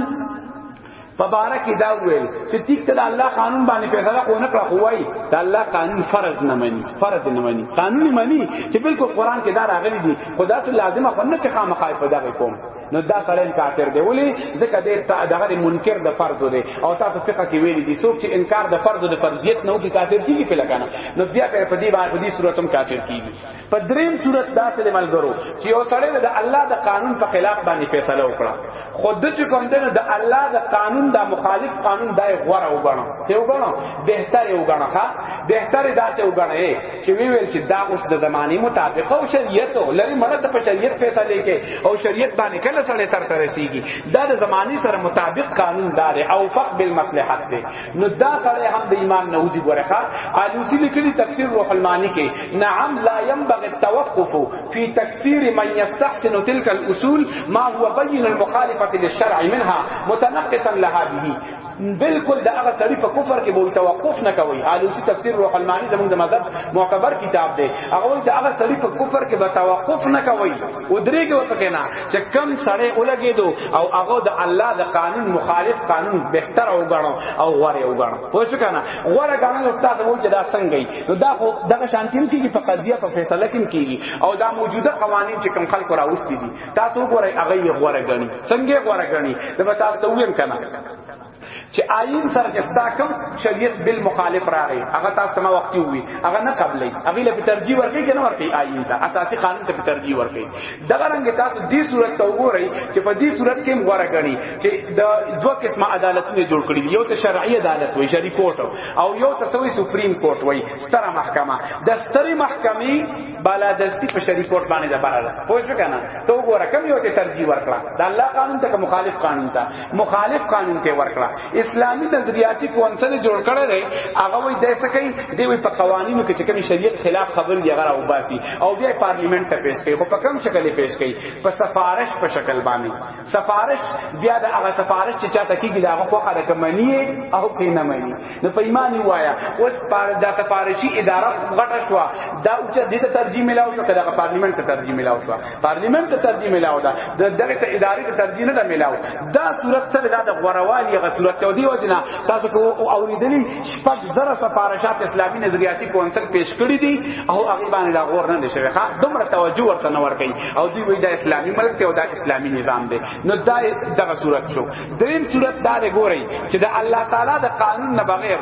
په باره کې دا ویل چې ټیک ته د الله قانون باندې فیصله کو نه کړه خو وایي د الله قانون فرض نه مني فرض نه مني قانون مني چې بالکل قران کې دا راغلي دي خدا ته لازمه خو نه چې خامخای په دغه کوم نو دا سړی کافر دی ولی ځکه دې دغه منکر د فرض دی او تاسو فقہ کې ویلي دي څوک چې انکار د فرض د فرضیت نه کوي کافر کیږي په لګانه نو بیا په دې باندې په دې صورت هم کافر کیږي په دریم صورت دا سره ملګرو چې یو سړی د الله د قانون په خلاف باندې فیصله وکړه خود چې کوم دنه د الله د قانون د مخالف قانون دای غوړه وګڼه ته وګڼه بهتره وګڼه ها بهتره داسې وګڼه چې وی ویل چې دا اوس د زمانه مطابق او شریعت لري مړه ته په شریعت فیصله کې او شریعت باندې کله سره سر ته رسیږي دا د زمانه سره مطابق قانون دار او فق بالمصلحت دی نو دا سره هم د امام نوزی ورخه علوسی لیکلی تفسیر روح المانی کې نعم لا ينبغي التوقف في تكفير من يستحسن تلك الاصول ما هو بين المخالفه للشرع منها متنقصا لها به بالکل دا هغه سړی په کفر کې بول توقف نه کوي حالوسی تفسیر روح المعانی زموږ د مذهب معتبر کتاب دی هغه دا هغه سړی په کفر کې به توقف نه کوي او درېږي وته کنه چې کم سړی ولګېدو او هغه د الله د قانون مخالف قانون بهتر او غاڼو او غوړې او غاڼو پوه شو کنه غوړې غاڼو تاسو وو چې دا څنګه وي نو دا خو دغه شانتیم کیږي په قضیه په فیصله کې کیږي او دا موجوده قوانین چې کم خلکو راوستي دي تاسو ګورئ هغه یې غوړه غني څنګه غوړه غني دا به تاسو ته ویم کنه چې آئین سره کې ستا کوم شریعت بل مخالف راغی هغه تاسو ته ما وخت وی هغه نه قبلې هغه له ترجیح ورکړي کنه ورکړي آئین ته اساسي قانون ته ترجیح ورکړي دغه رنګ تاسو دې صورت ته وګورئ چې په دې صورت کې غوړه غني چې د دوه قسمه عدالتونه جوړ کړي یو ته شرعي عدالت وي شرعي کورټ او یو ته سوي سپریم کورټ وي ستره محکمه د ستره محکمې بالا دستی په شری کوټ باندې د بارا ده پوه شو کنه ته وګوره کم یو ته ترجیح ورکړه د الله قانون ته مخالف قانون ته مخالف قانون ته ورکړه اسلامي نظریاتي کونسل جوړ کړی دی هغه وای د څه کوي دی وی په قوانینو کې چې کوم شریعت خلاف خبر دی هغه او باسي او بیا پارلیمنت ته پیش کوي خو په کوم شکل پیش کوي په سفارش په شکل باندې سفارش بیا د هغه سفارش چې چاته کیږي دا هغه خوخه د کمنی او کینه منی نو په ایمان وایا اوس پر د سفارشی اداره غټه شو دا او چې د ترجمه ملاو شو کله پارلیمنت ته ترجمه ملاو شو پارلیمنت ته ترجمه ملاو دا د دغه ته ادارې ته ترجمه نه ملاو دا صورت سره دا د غوروالي غ صورت ته دی وجنا تاسو کو اوریدلی شپږ در سفارشات اسلامي نظریاتي کونسل پیش کړی دي او هغه باندې دا غور نه شوی ښا دومره توجه ورته نه ورکړي او دوی وی دا اسلامي ملک ته او دا اسلامي نظام دی نو دا دغه صورت شو دریم صورت دا دی ګورئ چې د الله تعالی د قانون نه بغیر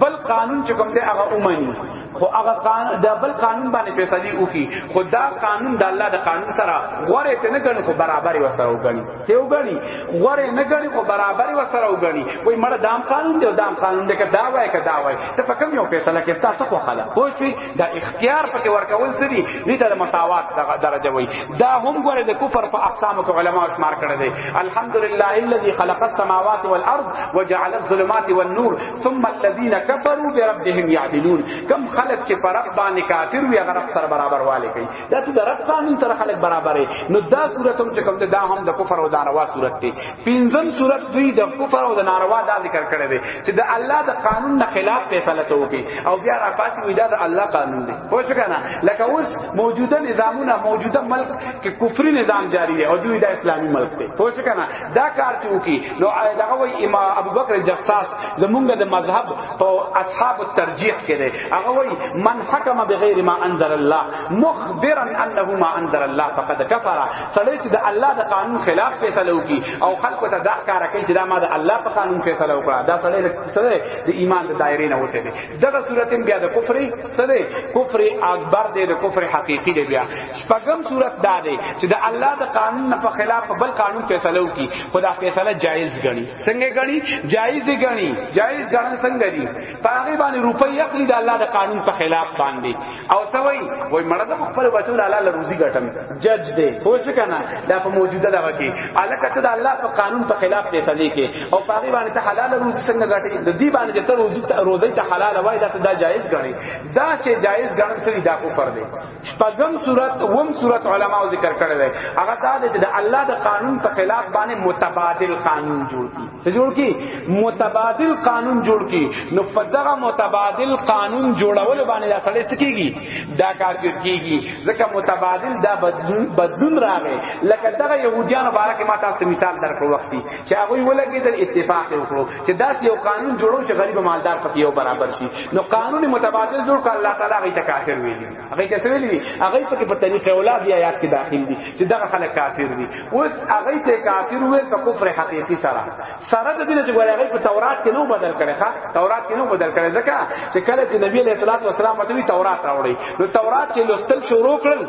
بل قانون چې کوم دی هغه اومني خو هغه قانون د بل قانون باندې فیصله وکي خو دا قانون د الله د قانون سره غوړې ته نه ګڼي خو برابرې وسره وګڼي ته وګڼي غوړې نه ګڼي خو برابرې وسره وګڼي وای مړه دام قانون دی دام قانون دی که دا وای که دا وای ته فکر یو فیصله کې تاسو خو خلا پوه شئ دا اختیار پکې ورکول څه دي دې ته مساوات دغه درجه وایي دا هم ګوره د کفر په اقسامو کې علما شمار کړی دی الحمدلله الذي خلق السماوات والارض وجعل الظلمات والنور ثم الذين كفروا بربهم يعدلون کم خلق چې پر رب باندې کافر وي هغه رب سره برابر والي کوي دا ته د رب قانون سره خلق برابرې نو دا صورت هم چې کوم دا هم د کفر او د ناروا صورت دی پنځم صورت دوی د کفر او د ناروا دا ذکر کړی دی چې د الله د قانون نه خلاف فیصله ته وکي او بیا راپات وي دا د الله قانون دی خو څه کنه لکه اوس موجوده نظامونه موجوده ملک کې کفري نظام جاری دی او دوی د اسلامي ملک دی خو څه کنه دا کار چې وکي نو دغه وای امام ابوبکر جساس زمونږ د مذهب په اصحاب الترجیح کې دی هغه وای من حکم بغیر ما انزل الله مخبرا انه ما انزل الله فقد كفر سړی چې د الله د قانون خلاف فیصله وکي او خلق ته دا کار کوي چې دا ما د الله په قانون فیصله وکړه دا سړی سره د ایمان د دایره نه وته دي دغه صورت بیا د کفر سره کفر اکبر دی د کفر حقیقی دی بیا شپږم صورت دا دی چې د الله د قانون نه په خلاف بل قانون فیصله وکي خدا فیصله جایز غني څنګه غني جایز غني جایز غني څنګه دي پاغي باندې روپۍ اخلي د الله د قانون په خلاف باندې او ته وای وای مړه د خپل بچو لاله له روزي ګټم جج دی خو څه کنه دا په موجوده دغه کې الکه ته د الله په قانون په خلاف دی سړي کې او پاغي باندې ته حلال روزي څنګه ګټي د دې باندې ته روزي ته روزي ته حلال وای دا ته دا جایز ګڼي دا چې جایز ګڼل سړي دا کو پر دی شپږم صورت وم صورت علما ذکر کړی دی هغه دا دی چې د الله د قانون په خلاف باندې متبادل قانون جوړ کی څه جوړ کی متبادل قانون جوړ کی نو په دغه متبادل قانون جوړول باندې دا سړی څه کیږي دا کار کیږي ځکه متبادل دا بدلون بدلون راغی لکه دغه يهوديانو باره کې ما تاسو مثال درکړو وختي چې هغه ولګي د اتفاق وکړو چې دا یو قانون جوړو چې غریب مالدار پکې یو برابر شي نو قانون متبادل جوړ کړ الله تعالی غي تکاثر ویلي هغه ته ویل دي هغه په کې په طریق اولا بیا یاد کې داخل دي چې دغه خلک کافر دي اوس هغه ته کافر وې په کفر حقيقي سره سره د دې چې ګویا هغه په تورات کې نو بدل کړي ښا تورات کې نو بدل کړي ځکه چې کله چې نبی عليه الصلاه والسلام ته تورات راوړي نو تورات چې لوستل شروع کړل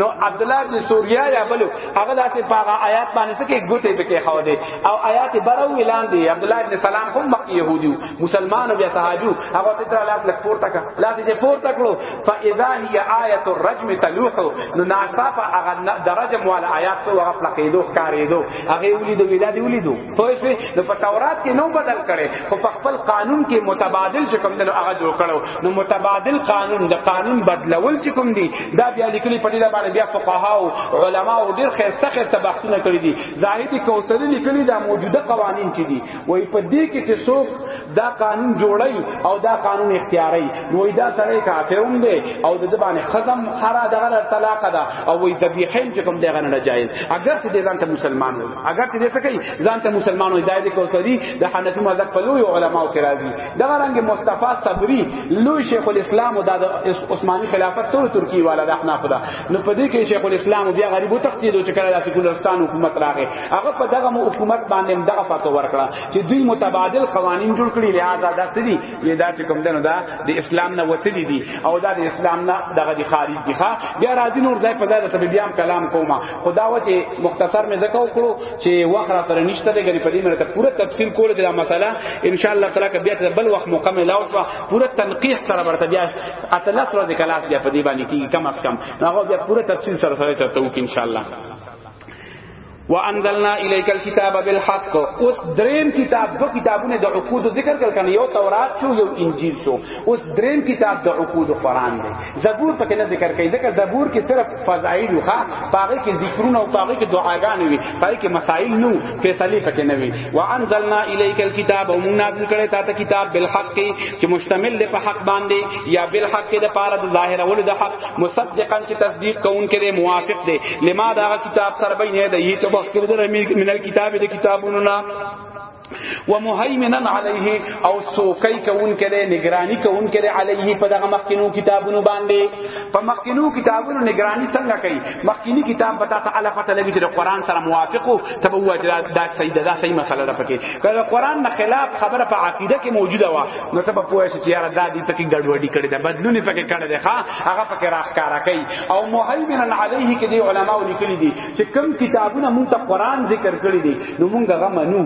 نو عبد الله بن سوریا یا بل هغه داسې پاغه آیات باندې څه کې ګوتې پکې خو دي او آیات برو اعلان دي عبد الله بن سلام هم مکی يهودي مسلمانو بیا صحابیو هغه ته تر لاس لک پورته کا لاس یې پورته کړو فاذا هي آیه الرجم تلوح نو ناشتا په هغه درجه مول آیات سو هغه پلکېدو ښکارېدو هغه ولید ولادي ولیدو خو شوي نو په تورات کې نو بدل کړي خو په خپل قانون کې متبادل چې کوم دنو هغه جوړ کړو نو متبادل قانون د قانون بدلول چې کوم دي دا بیا لیکلي په دې باندې بیا فقها او علما او ډېر خیر څخه تبحثونه کړی دي زاهدی کوثری لیکلي دا موجوده قوانین چې دي وای په دې کې چې څوک دا قانون جوړی او دا قانون اختیاری نو دا سره کافرون دی او د باندې خدم خرا دغه طلاق ده او وای ذبیحین چې کوم دغه نه جایز اگر چې ځان ته مسلمان وي اگر چې دې سکی ځان ته مسلمان وي دایې کوثری د حنفی مذهب په لوی علماء کې راځي دغه رنګ مصطفی صبری لوی شیخ الاسلام او د عثماني خلافت ټول ترکی والا د احناف ده نو په دې کې شیخ الاسلام بیا غریب تختی دوی چې کله د سکولستان حکومت راغی هغه په دغه حکومت باندې دغه فتوا ورکړه چې دوی متبادل قوانين جوړ کړي لہذا دا سړي وی دا چې کوم دنو دا د اسلام نه وتلی دي او دا د اسلام نه دغه دي خارج دي ښا بیا راځي نور ځای په دغه ته بیا کلام کوما خدا و چې مختصر مې زکه وکړو چې وخره تر نشته دې غني په دې مره ته پوره تفصیل کول دې مسله ان شاء الله تعالی بیا ته بل وخت مکمل او پوره تنقیح سره ورته بیا اتلس ورځې کلاس بیا په دې باندې کیږي کم از کم هغه بیا پوره تفصیل سره سره ته وکړو ان شاء الله وانزلنا الیک الكتاب بالحق اوس دریم کتاب دو کتابونه د عقود ذکر کړ کنه یو تورات شو یو انجیل شو اوس دریم کتاب د عقود قران دی زبور پکې نه ذکر کوي ځکه زبور کې صرف فضایل خو باقي کې ذکرونه او باقي کې دعاګانې وي باقي کې مسائل نو فیصله پکې نه وي وانزلنا الیک الكتاب او موږ نازل کړی تا ته کتاب بالحق چې مشتمل دی په حق باندې یا بالحق د پاره د ظاهر اول د حق مصدقا کی تصدیق کون کے دے موافق دے لما دا کتاب سر بین ہے دے یہ تو وقت کر دے من الکتاب دے کتابوں نا ومهيمنا عليه او سوکي کون کړي نگراني کون کړي عليه په دغه مخکینو کتابونو باندې په مخکینو کتابونو نگراني څنګه کوي مخکینی کتاب بتا ته الا پته لګي چې قرآن سره موافقو ته وو چې دا صحیح ده دا صحیح مسله ده پکې کله قرآن نه خلاف خبره په عقیده کې موجوده وا نو ته په پوهه شې چې یاره دا دې پکې ګډوډي کړې ده بدلونې پکې کړې ده ښا هغه پکې راخکارا کوي او مهیمنن علیه کې دی علماو لیکلي دي چې کم کتابونه مونږ ته قران ذکر کړی دي نو مونږ هغه منو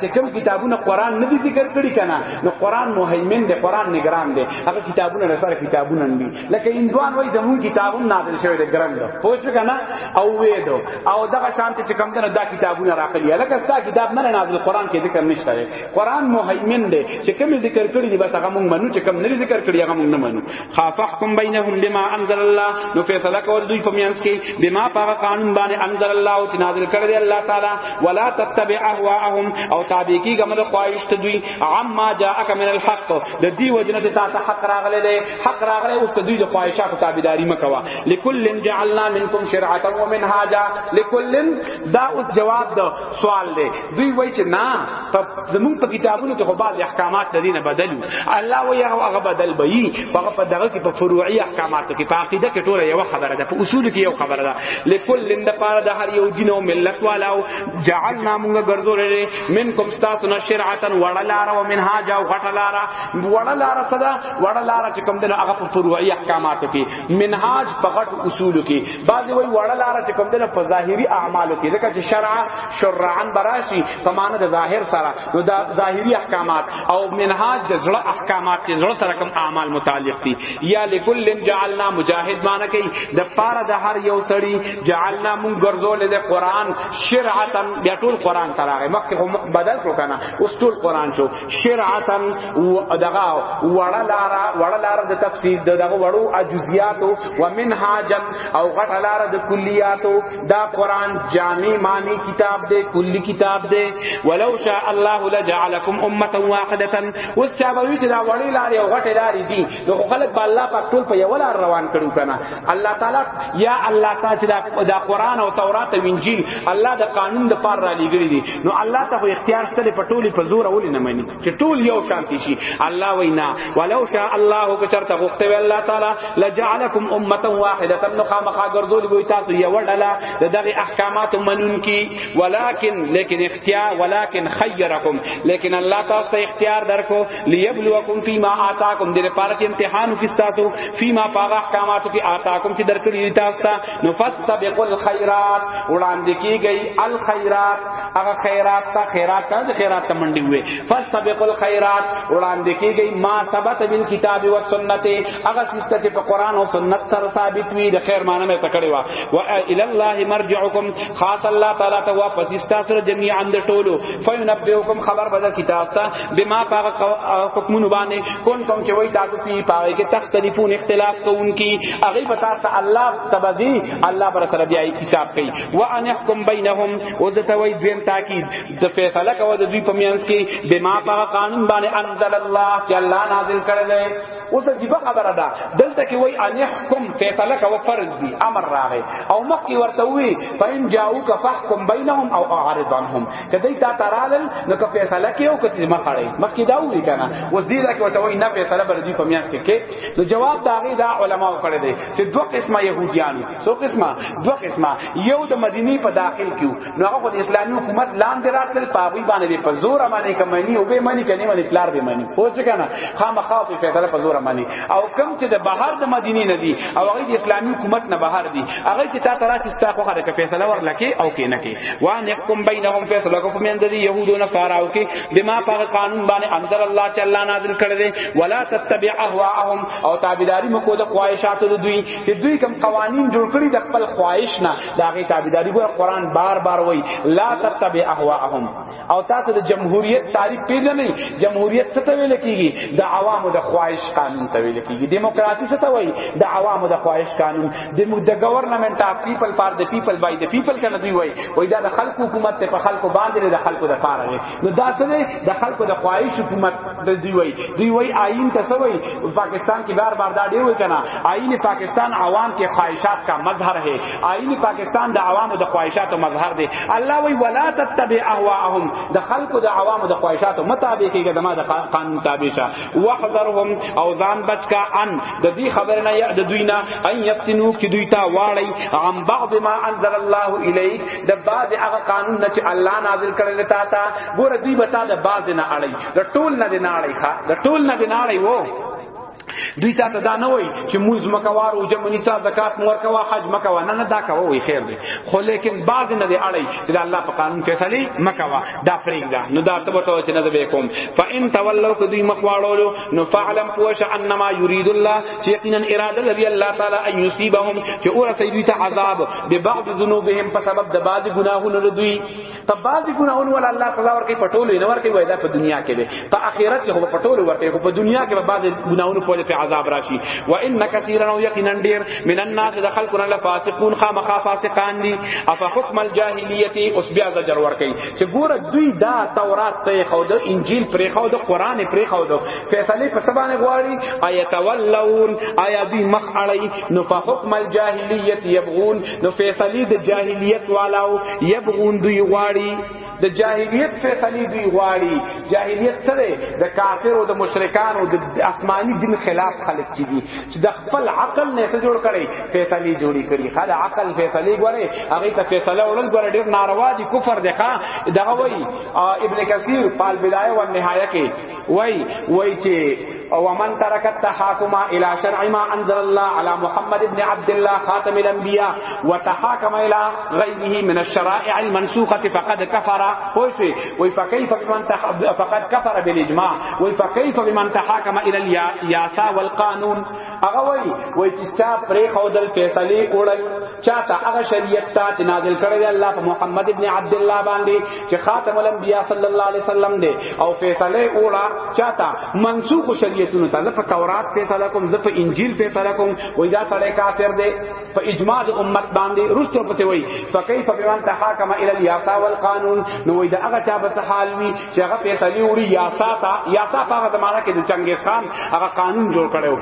چې کم کتابونه قران نه دي ذکر کړی کنه نو قران مهیمن دی قران نگران دی هغه کتابونه رسره کتابونه نه دي لکه اندوان وای د مونږ کتابونه نازل شوی دی ګران ده پوه شو کنه او وې دو او دغه شانته چې کم دنه دا کتابونه راخلی لکه دا کتاب نه نازل قران کې ذکر نشته قران مهیمن دی چې کوم ذکر کړی دی بس هغه مونږ منو چې کوم نه ذکر کړی هغه مونږ نه منو خافحکم بینهم بما انزل الله نو فیصله کول دوی په میانس کې بما پاغه قانون باندې انزل الله او نازل کړی دی الله تعالی ولا تتبع اهواهم او تابع کی ګمل خواهش ته دوی عما جاءک من الحق د دې وجنه ته تاسو حق راغله دی حق راغله اوس ته دوی د خواهشاتو تابعداري مکوا لکل جعلنا منکم شرعه ومنهاجا لکل دا اوس جواب د سوال دی دوی وای چې نه په زمون په کتابونو کې خو بعض احکامات د دینه بدلو الله وای هغه بدل به یي هغه په دغه کې په فروعي احکاماتو کې په عقیده کې ټوله یو خبره ده په اصول کې یو خبره ده لکل لند پاره د هر یو دین او ملت والا او جعلنا موږ ګرځولې منکم تاسو نه شرعتا وړلاره او منهاج او غټلاره وړلاره صدا وړلاره چې کوم دغه په فروعي احکاماتو کې منهاج په غټ اصول کې بعضی وی وړه لار چې کوم دنه په ظاهری اعمالو کې ځکه چې شرع شرعن براشي په معنی د ظاهر سره نو دا ظاهری احکامات او منهاج د زړه احکامات چې زړه سره کوم اعمال متعلق دي یا لکل جعلنا مجاهد معنی کوي د پاره د هر یو سړی جعلنا مون ګرځول د قران شرعتا بیا ټول قران تراغه مخکې بدل کړو کنه اوس ټول قران شو شرعتا دغه وړه لارا وړه لارا د تفسیر دغه وړو اجزیاتو ومنها جن او غټه لارا د کلیاتو دا قران جامع معنی کتاب دی کلی کتاب دی ولو شاء الله لجعلکم امه واحده وسچا به چې دا وړي لارې او غټه لارې دي نو خو خلک په الله پاک ټول په یو لار روان کړو کنه الله تعالی یا الله تعالی چې دا قرآن او تورات او انجیل الله د قانون د پار را لګړي دي نو الله ته خو اختیار ستل په ټولي په زور اول نه مني چې ټول یو شانتی شي الله وینا ولو شاء الله که چرته غوښته وی الله تعالی لجعلکم امه واحده نو خامخا ګرځول وي تاسو یو ډله د دغه احکامات منون کی ولکن لیکن اختیار ولکن خیرکم لیکن الله تاسو ته اختیار درکو ليبلوکم فيما آتاکم دې لپاره چې امتحان وکړي تاسو فيما پاغه احکاماتو کې آتاکم چې درکړي تاسو ته نو فاستبقوا الخيرات وړاندې کیږي الخيرات هغه خیرات ته خیرات ته خیرات ته منډي وي فاستبقوا الخيرات وړاندې کیږي ما ثبت بالکتاب والسنت هغه سیسته چې په قران او سنت سره ثابت وي د خیر معنی مې تکړه وا و الى الله مرجعکم خاص الله تعالی ته واپس تاسو جميعا د ټولو فینبئکم خبر بدل کتاب ته بما پاغ حکمونو باندې کون کوم چې وای تاسو په پاره کې تختلفون اختلاف کوونکی هغه پتا ته الله تبذی الله پر سره بیا حساب کوي وان يحكم بينهم او د توي دویم تاکید د فیصله کوي د دوی په میانس کې بما پاغ قانون باندې انزل الله چې الله نازل کړل اوس عجیب خبره ده دلته کې وای ان يحكم فیصله کوي فرض دی امر راغی او مخکې ورته وی فین جاءوک فحکم بینهم او اعرض عنهم کدی تا ترالل نو که فیصله کې او کته ما خړې مخکې دا وی کنه اوس دې دا کې وته وای نه فیصله بر دې په میاس کې کې نو جواب دا غي دا علما کړی دی چې دوه قسمه يهوديان څو قسمه دوه قسمه یو د مدینی په داخل کې نو هغه د اسلامي حکومت لاندې راتل پاوی باندې په زور باندې کمنی او به مانی کني باندې پلار به مانی او څه کنه خامخا په فیصله په زور مانی او کم چې د بهر د مدینی نه دی او هغه د اسلامي حکومت نه بهر دی هغه چې تا ترا چې ستا خوخه د فیصله ورلکه او کې نه کې وا نحکم بینهم فیصله کو پمن د یهودو نه ساراو کې بما پاک قانون باندې انزل الله چې الله نازل کړی دی ولا تتبع اهواهم او تابعداري مکو د خواهشاتو د دوی چې دوی کوم قوانین جوړ کړی د خپل خواهش نه دا غي تابعداري ګور قران بار بار وای لا تتبع اهواهم او تاسو د جمهوریت تعریف پیژنئ جمهوریت څه ته ویل کیږي د عوامو د خواهش قانون ته ویل کیږي دیموکراسي څه ته وایي د عوامو د خواهش قانون د د ګورنمنت اف پیپل فار د پیپل بای د پیپل کنه دوی وایي وای دا د خلکو حکومت ته په خلکو باندې د خلکو د پاره دی نو دا څه دی د خلکو د خواهش حکومت د دوی وایي دوی وایي آئین ته څه وایي پاکستان کې بار بار دا دی وایي کنه آئین پاکستان عوام کې خواهشات کا مظهر ہے آئین پاکستان د عوامو د خواهشاتو مظهر دی الله وی ولا تتبع اهواهم د خلقو د عوامو د خواهشاتو مطابق کیږي د ما د قانون تابع شه واحذرهم او ځان بچکا ان د دې خبر نه د دوی نه ان یفتنو کی دوی تا واړی عن بعض ما انزل الله الیک د بعض هغه قانون نه چې الله نازل کړل تا تا ګور دوی بتا د بعض نه اړی د ټول نه نه اړی ښا د ټول نه نه اړی وو دوی تا ته دا نه وای چې موز مکوار او جمع نساء زکات مور کوا حج مکوا نه نه دا کوا وای خیر دی خو لیکن بعض نه دی اړی چې الله په قانون کې سلی مکوا دا فریق دا نو دا ته وته چې نه به کوم فان تولوا کدی مخواړو نو فعلم پوش انما یرید الله چې یقینا اراده لري الله تعالی ان یصيبهم چې اور سیدی ته عذاب به بعض ذنوبهم په سبب د بعض ګناهونو دوی په بعضی ګناهونو ول الله سزا ورکړي پټول نه ورکړي وای دا په دنیا کې دی په آخرت کې هو پټول ورکړي خو په دنیا کې به بعضی ګناهونو په په عذاب راشي و ان کثیرا او یقینا ډیر من الناس دخل کنا لفاسقون خامخا فاسقان دي اف حکم الجاهلیت اوس بیا زجر ورکړي چې ګوره دوی دا تورات ته خو د انجیل پرې خو د قران پرې خو د فیصله په سبانه غواړي آیت ولون آیا دی مخ اړي نو فحکم الجاهلیت یبغون نو فیصلی د جاهلیت والاو یبغون دوی غواړي د جاهلیت فیصلی دوی غواړي جاهلیت څه دی د کافر او د مشرکان او د آسمانی دین خلاف خلق چي دي چې د خپل عقل نه څه جوړ کړي فیصلی جوړي کړي خل عقل فیصلی غواړي هغه ته فیصله ورل غواړي ډیر ناروا دي کفر دی ښا دغه وای ابن کثیر پال بدايه و نهایه کې وای وای چې ومن ترك التحاكم الى شرع ما انزل الله على محمد بن عبد الله خاتم الانبياء وتحاكم الى غيره من الشرائع المنسوخه فقد كفر وشي وفكيف بمن فقد كفر بالاجماع وفكيف بمن تحاكم الى الياسا والقانون اغوي وچا پرې خودل فیصله کړل چاته هغه شریعت ته چې نازل کړی دی الله په محمد ابن عبد الله باندې چې خاتم الانبیاء صلی الله علیه وسلم دی او فیصله اوړه چاته منسوخ شریعتونو ته په تورات فیصله کوم زه په انجیل فیصله کوم وای دا سړی کافر دی په اجماع د امت باندې رستو پته وای فکیف بمن تحاکم الی الیاسا والقانون نو وای دا هغه چا به حال وی چې هغه فیصله وړي یاسا تا یاسا هغه زمانہ کې د چنګیز خان هغه قانون جوړ کړو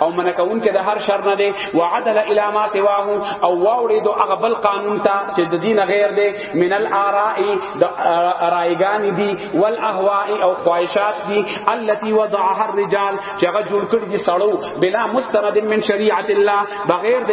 او من کون کې د هر شر نه دی وعدل الى ما سواه او واوړي دو هغه بل قانون ته چې د دین غیر دی من الاراء د رایګان دی والاهواء او خواهشات دی التي وضعها الرجال چې هغه جوړ کړی دي سړو بلا مستند من شریعت الله بغیر د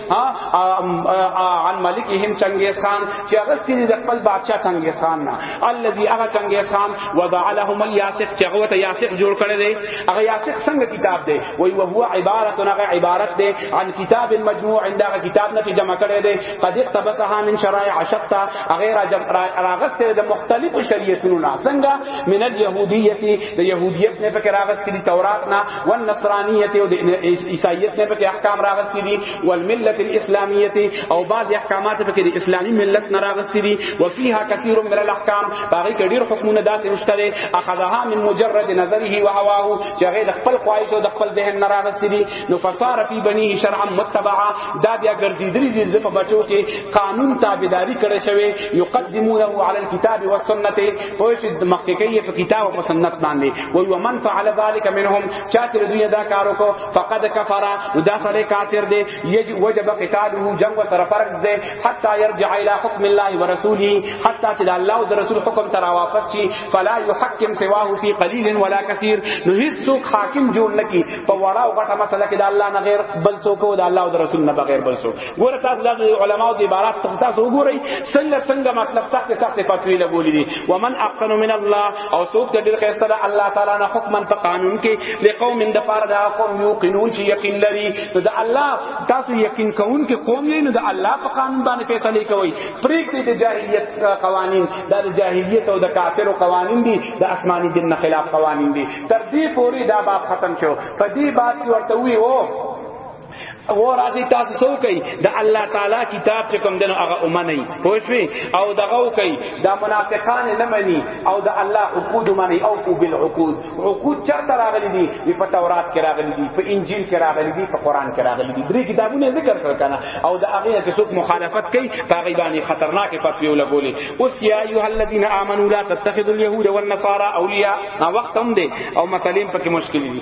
ها عن ملکهم چنگیز خان چې هغه سړي د خپل بادشاہ چنگیز خان نه الذي هغه چنگیز خان وضع لهم الياسق چې هغه ته یاسق جوړ کړی دی هغه یاسق څنګه کتاب دی وای او هو عبارت هغه عبارت دی عن کتاب مجموع عندها کتاب نه جمع کړی دی قد اقتبسها من شرائع شتى غیر راغسته د مختلفو شریعتونو نه څنګه من اليهودیه د يهودیت نه فکر راغسته دي تورات نه والنصرانیت او د عیسایت نه پکې احکام راغستې دي والملت الاسلامیت او بعض احکامات پکې د اسلامي ملت نه راغستې دي وفيها كثير من الاحکام باغی کې ډیر حکمونه داسې نشته دي اخذها من مجرد نظره وهواه چې هغه د خپل خواهش او د خپل ذهن نه راغستې دي نو فصار فی بنی شرعا متبعا دا بیا ګرځیدلی دي د په بچو کې قانون تابعداري کړې شوی یقدمونه علی الكتاب والسنه پوه شي د محققي په کتاب او په سنت باندې وي ومن فعل ذلك منهم چا چې دوی دا کار وکړو فقد کفر دا سره کافر دی یج وجب قتاله جنگ و سره فرق دی حتا يرجع الى حكم الله ورسوله حتا چې الله او رسول حکم تر واپس شي فلا يحكم سواه في قليل ولا كثير نو هیڅ حاکم جوړ نکي په وړا او غټه مسله کې د الله نه غیر بل څوک او د الله او رسول نه بغیر بل څوک ګوره تاسو د علماو د عبارت ته تاسو وګورئ څنګه څنګه مطلب سخت سخت فتوی لګولې دي ومن احسن من الله او څوک د ډېر خسته د الله تعالی نه حکمن په قانون کې لقوم د پاره د قوم یوقنون چې یقین لري نو د الله تاسو یقین کوون کې قوم یې نو د الله په قانون باندې فیصله کوي پریږدي د جاهلیت قوانین د جاهلیت او د کافرو قوانین دي د آسماني دین خلاف قوانین دي تر دې پوري دا باب ختم شو په دې باب کې ورته وی وو او راځي تاسو څو کوي د الله تعالی کتاب چې کوم دنو هغه اومني پوښوي او دغه کوي د منافقان نه مني او د الله عقود مني او کو بالعقود عقود چرته راغلي دي په تورات کې راغلي دي په انجیل کې راغلي دي په قران کې راغلي دي درې کتابونه ذکر کړ کنه او د هغه چې څوک مخالفت کوي هغه باندې خطرناک فتوی ولګولې اوس یا ایه الذین آمنوا لا تتخذوا اليهود والنصارى اولیاء وخت هم دي او مطلب پکې مشکل دي